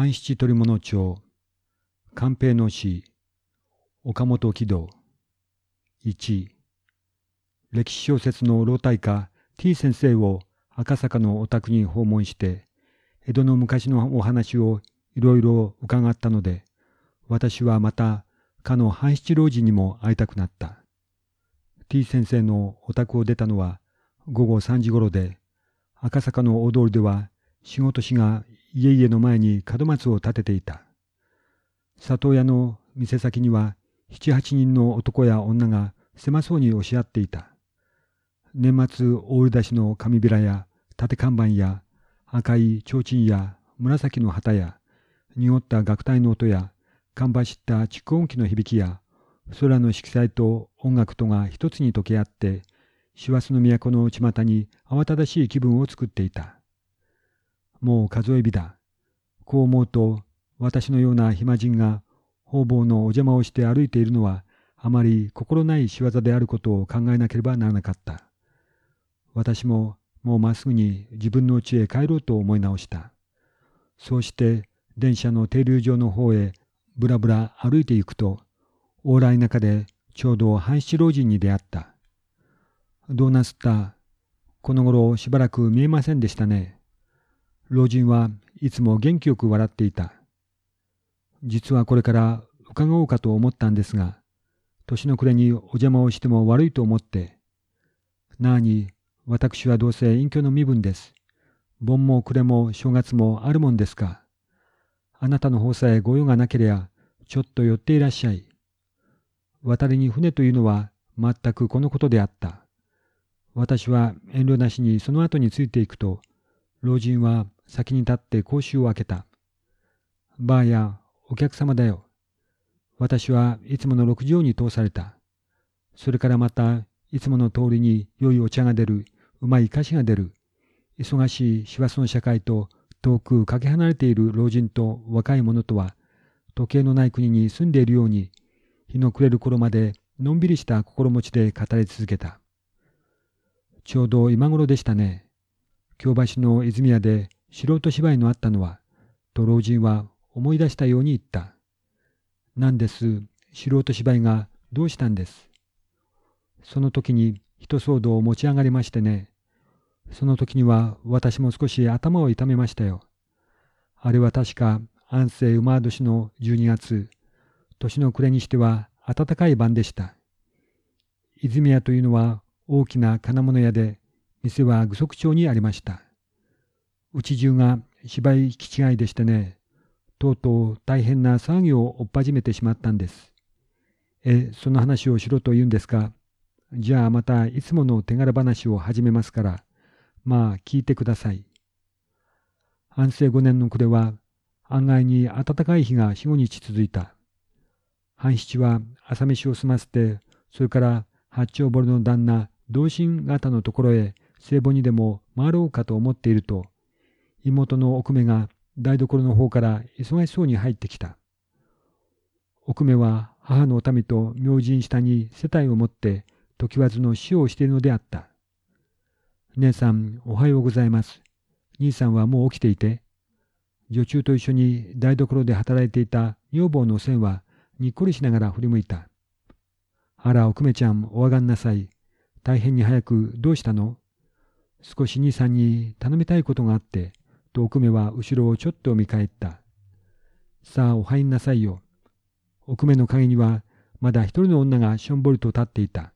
半七取物帳官兵の詩岡本喜道1歴史小説の老体家 T 先生を赤坂のお宅に訪問して江戸の昔のお話をいろいろ伺ったので私はまたかの半七老人にも会いたくなった。T 先生のお宅を出たのは午後3時ごろで赤坂の大通りでは仕事師が家々の前に門松を立てていた。里親の店先には七八人の男や女が狭そうに押し合っていた。年末大売出しの紙びらや縦看板や赤い提灯や紫の旗や濁った楽隊の音や看板した蓄音機の響きや空の色彩と音楽とが一つに溶け合って師走の都の内股に慌ただしい気分を作っていた。もう数え日だ。こう思うと、私のような暇人が方々のお邪魔をして歩いているのは、あまり心ない仕業であることを考えなければならなかった。私ももうまっすぐに自分の家へ帰ろうと思い直した。そうして電車の停留場の方へぶらぶら歩いていくと、往来中でちょうど半七老人に出会った。どうなすった？この頃しばらく見えませんでしたね。老人はいつも元気よく笑っていた。実はこれから伺おうかと思ったんですが、年の暮れにお邪魔をしても悪いと思って、なあに、私はどうせ隠居の身分です。盆も暮れも正月もあるもんですか。あなたの方さえご用がなけりゃ、ちょっと寄っていらっしゃい。渡りに船というのは全くこのことであった。私は遠慮なしにその後についていくと、老人は先に立って格子を開けた。ばあや、お客様だよ。私はいつもの六畳に通された。それからまた、いつもの通りに良いお茶が出る、うまい菓子が出る。忙しい師走の社会と遠くかけ離れている老人と若い者とは、時計のない国に住んでいるように、日の暮れる頃までのんびりした心持ちで語り続けた。ちょうど今頃でしたね。京橋の泉屋で素人芝居のあったのは、と老人は思い出したように言った。なんです、素人芝居がどうしたんです。その時に一騒動を持ち上がりましてね。その時には私も少し頭を痛めましたよ。あれは確か安政馬年の12月、年の暮れにしては暖かい晩でした。泉屋というのは大きな金物屋で、店は具足町にありました。うち中が芝居気違いでしてね、とうとう大変な騒ぎを追っ始めてしまったんです。え、その話をしろと言うんですか。じゃあまたいつもの手柄話を始めますから、まあ聞いてください。安政五年の暮れは、案外に暖かい日が四五日続いた。半七は朝飯を済ませて、それから八丁堀の旦那、同心方のところへ聖母にでも回ろうかと思っていると、妹の奥目が台所の方から忙しそうに入ってきた。奥目は母の民と明神下に世帯を持って時わずの死をしているのであった。姉さん、おはようございます。兄さんはもう起きていて。女中と一緒に台所で働いていた女房の線はにっこりしながら振り向いた。あら、奥目ちゃん、お上がんなさい。大変に早くどうしたの？少し兄さんに頼みたいことがあって、と奥目は後ろをちょっと見返った。さあ、お入んなさいよ。奥目の陰には、まだ一人の女がしょんぼりと立っていた。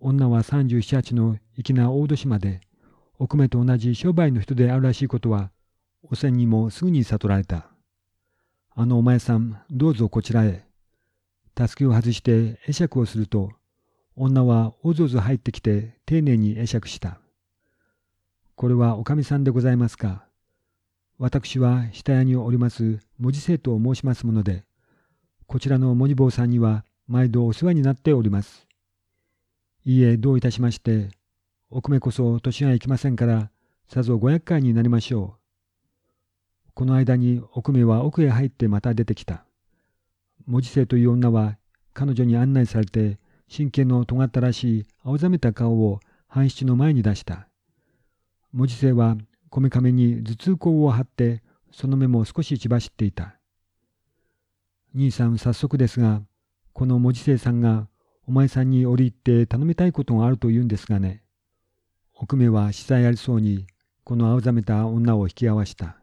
女は三十七八の粋な大年まで、奥目と同じ商売の人であるらしいことは、おせんにもすぐに悟られた。あのお前さん、どうぞこちらへ。たすきを外して会釈をすると、女はおずおず入ってきて丁寧に会釈した。これはおかみさんでございますか？私は下屋におります文字生徒を申しますもので、こちらの文字坊さんには毎度お世話になっております。いいえ、どういたしまして、お米こそ年がいきませんから、さぞご厄介になりましょう。この間にお米は奥へ入ってまた出てきた。文字生という女は彼女に案内されて、真剣の尖ったらしい青ざめた顔を半七の前に出した。文字生はこめかめに頭痛膏を貼ってその目も少し血走っていた。兄さん早速ですが、この文字生さんがお前さんに折り入って頼みたいことがあると言うんですがね。奥目は司祭ありそうに、この青ざめた女を引き合わした。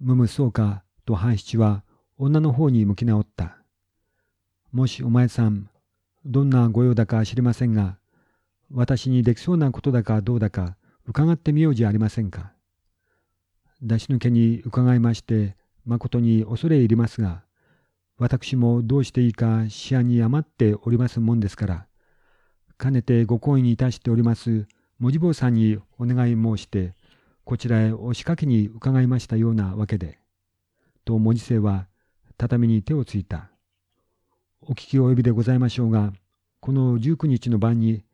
むむそうか、と半七は女の方に向き直った。もしお前さん、どんな御用だか知りませんが、私にできそうなことだかどうだか伺ってみようじゃありませんか。出し抜けに伺いまして、誠に恐れ入りますが、私もどうしていいか思案に余っておりますもんですから、かねてご好意にいたしております文字坊さんにお願い申して、こちらへ押しかけに伺いましたようなわけで、と文字生は畳に手をついた。お聞き及びでございましょうが、この19日の晩に、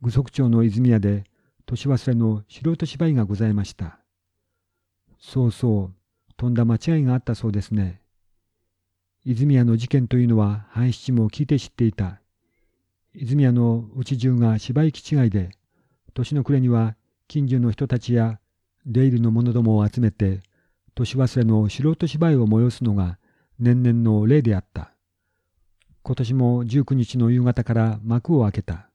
具足町の泉屋で、年忘れの素人芝居がございました。そうそう、とんだ間違いがあったそうですね。泉屋の事件というのは、半七も聞いて知っていた。泉屋のうち中が芝居気違いで、年の暮れには近所の人たちや出入りの者どもを集めて、年忘れの素人芝居を催すのが年々の例であった。今年も19日の夕方から幕を開けた。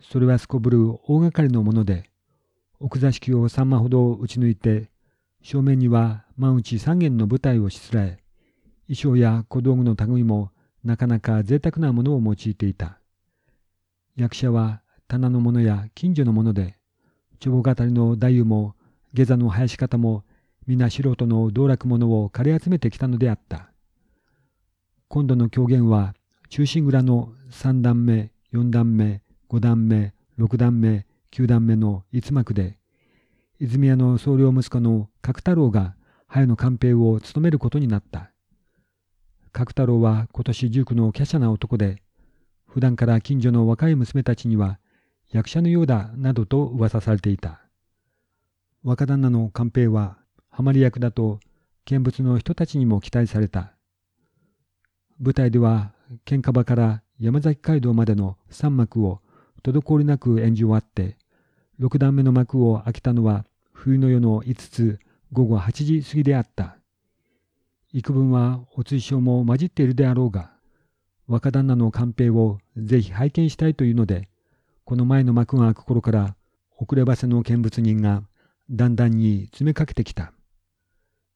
それはすこぶる大掛かりのもので、奥座敷を三間ほど打ち抜いて、正面には万内三軒の舞台をしつらえ、衣装や小道具の類もなかなか贅沢なものを用いていた。役者は棚の者や近所の者で、帳簿語りの太夫も下座の林方も皆素人の道楽者を借り集めてきたのであった。今度の狂言は中心蔵の3段目、4段目、5段目、6段目、9段目の5幕で、泉屋の総領息子の角太郎が早の官兵を務めることになった。角太郎は今年19の華奢な男で、普段から近所の若い娘たちには役者のようだなどと噂されていた。若旦那の官兵はハマり役だと見物の人たちにも期待された。舞台では喧嘩場から山崎街道までの3幕を滞りなく演じ終わって、6段目の幕を開けたのは冬の夜の5つ午後8時過ぎであった。幾分はお追証も混じっているであろうが、若旦那の官兵をぜひ拝見したいというので、この前の幕が開く頃から遅ればせの見物人がだんだんに詰めかけてきた。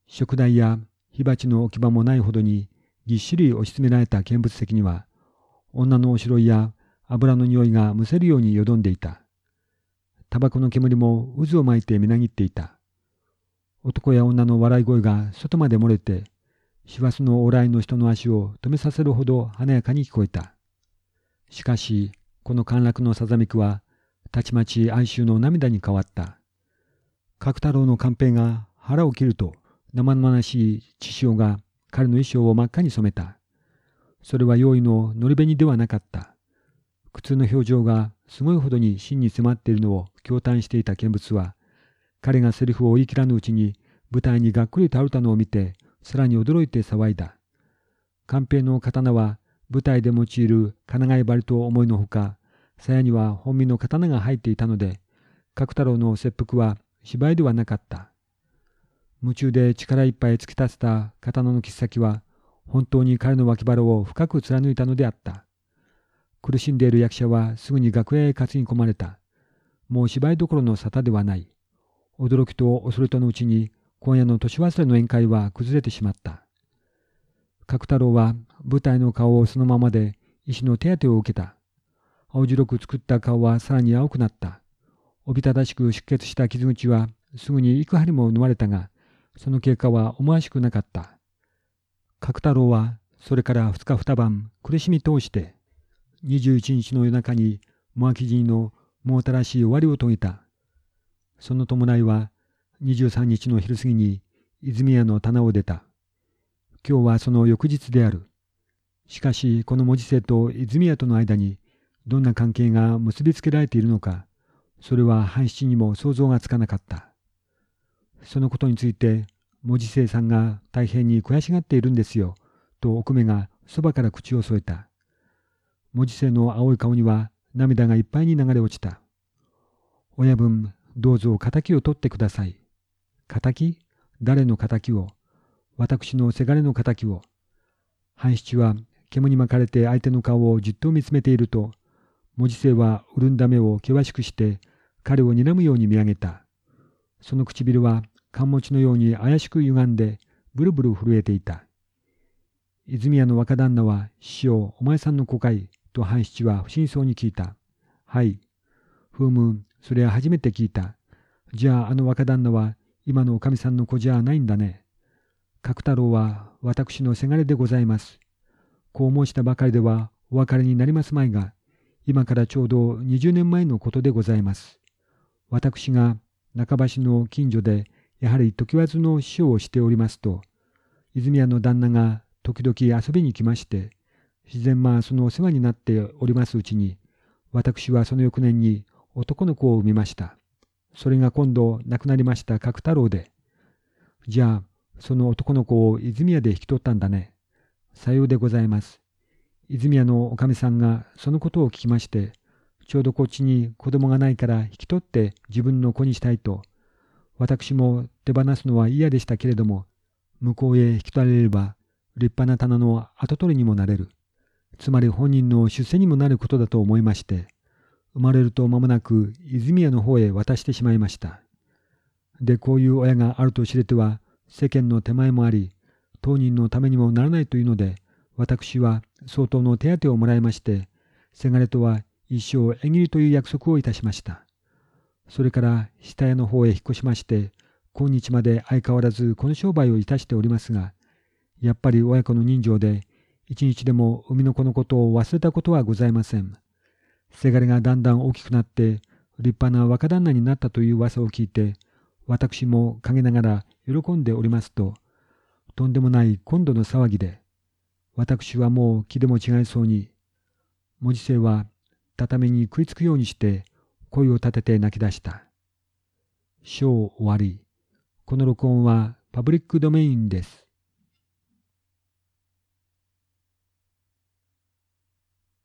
食台や火鉢の置き場もないほどにぎっしり押し詰められた見物席には、女のおしろいや油の匂いがむせるようによどんでいた。タバコの煙も渦を巻いてみなぎっていた。男や女の笑い声が外まで漏れて、師走の往来の人の足を止めさせるほど華やかに聞こえた。しかし、この陥落のさざめくは、たちまち哀愁の涙に変わった。角太郎の官兵が腹を切ると、生々しい血潮が彼の衣装を真っ赤に染めた。それは用意の乗り紅ではなかった。苦痛の表情がすごいほどに真に迫っているのを驚嘆していた見物は、彼がセリフを言い切らぬうちに舞台にがっくり倒れたのを見て、さらに驚いて騒いだ。官兵の刀は舞台で用いる金貝針と思いのほか、鞘には本身の刀が入っていたので、角太郎の切腹は芝居ではなかった。夢中で力いっぱい突き立てた刀の切っ先は、本当に彼の脇腹を深く貫いたのであった。苦しんでいる役者はすぐに楽屋へ担ぎ込まれた。もう芝居どころの沙汰ではない。驚きと恐れとのうちに、今夜の年忘れの宴会は崩れてしまった。角太郎は舞台の顔をそのままで医師の手当てを受けた。青白く作った顔はさらに青くなった。おびただしく出血した傷口はすぐに幾針も縫われたが、その経過は思わしくなかった。角太郎はそれから二日二晩苦しみ通して、21日の夜中にモアキジのもうたらしい終わりを遂げた。その伴いは23日の昼過ぎに泉屋の棚を出た。今日はその翌日である。しかしこの文字生と泉屋との間にどんな関係が結びつけられているのか、それは半七にも想像がつかなかった。そのことについて、文字生さんが大変に悔しがっているんですよ、と奥目がそばから口を添えた。文字生の青い顔には涙がいっぱいに流れ落ちた。親分、どうぞ仇を取ってください。仇？誰の仇を、私のせがれの仇を。半七は煙に巻かれて相手の顔をじっと見つめていると、文字生は潤んだ目を険しくして彼を睨むように見上げた。その唇は缶餅のように怪しく歪んでブルブル震えていた。泉谷の若旦那は師匠お前さんの子かいと半七は不審そうに聞いた。はい。ふむ、それは初めて聞いた。じゃああの若旦那は今のおかみさんの子じゃないんだね。角太郎は私のせがれでございます。こう申したばかりではお別れになりますまいが、今からちょうど20年前のことでございます。私が中橋の近所でやはり時わずの師匠をしておりますと、泉屋の旦那が時々遊びに来まして、自然まあそのお世話になっておりますうちに、私はその翌年に男の子を産みました。それが今度亡くなりました角太郎で。じゃあ、その男の子を泉屋で引き取ったんだね。さようでございます。泉屋のおかみさんがそのことを聞きまして、ちょうどこっちに子供がないから引き取って自分の子にしたいと、私も手放すのは嫌でしたけれども、向こうへ引き取られれば立派な棚の跡取りにもなれる。つまり本人の出世にもなることだと思いまして、生まれると間もなく泉屋の方へ渡してしまいました。で、こういう親があると知れては、世間の手前もあり、当人のためにもならないというので、私は相当の手当をもらいまして、せがれとは一生縁切りという約束をいたしました。それから下屋の方へ引っ越しまして、今日まで相変わらずこの商売をいたしておりますが、やっぱり親子の人情で、一日でも生みの子のことを忘れたことはございません。せがれがだんだん大きくなって、立派な若旦那になったという噂を聞いて、私も陰ながら喜んでおりますと、とんでもない今度の騒ぎで、私はもう気でも違いそうに、文字生は畳に食いつくようにして声を立てて泣き出した。章終わり。この録音はパブリックドメインです。